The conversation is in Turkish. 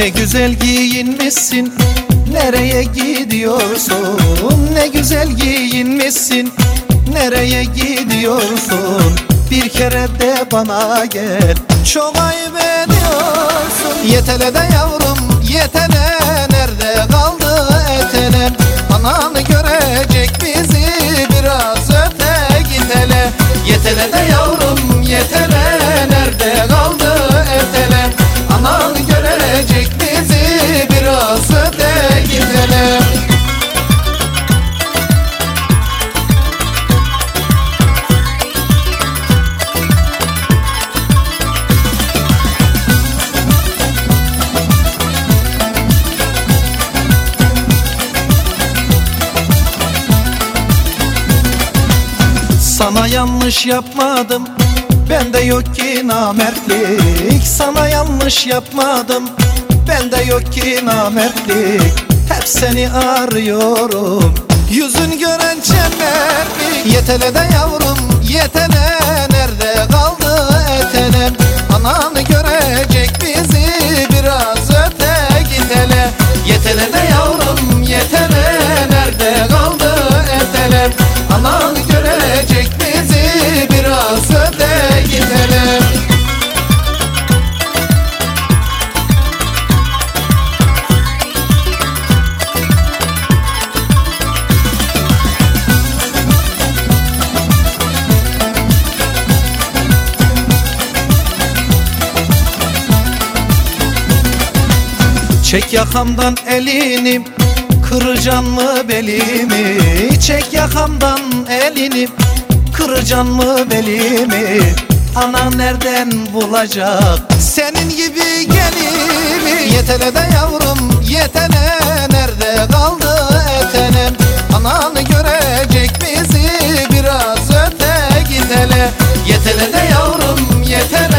Ne güzel giyinmişsin Nereye gidiyorsun? Ne güzel giyinmişsin Nereye gidiyorsun? Bir kere de bana gel Çok ayıp ediyorsun. Yetele de yavrum yetele Sana yanlış yapmadım. Ben de yok ki namertlik. Sana yanlış yapmadım. Ben de yok ki namertlik. Hep seni arıyorum. Yüzün gören çemberlik Yetele de yavrum yetele Nerede kaldı etele Ananı görecek bizi Çek yakamdan elini Kıracan mı belimi? Çek yakamdan elini Kıracan mı belimi? Ana nereden bulacak? Senin gibi gelimi? Yetele de yavrum yetele Nerede kaldı etenem? Ananı görecek bizi Biraz öte git hele Yetele de yavrum yetele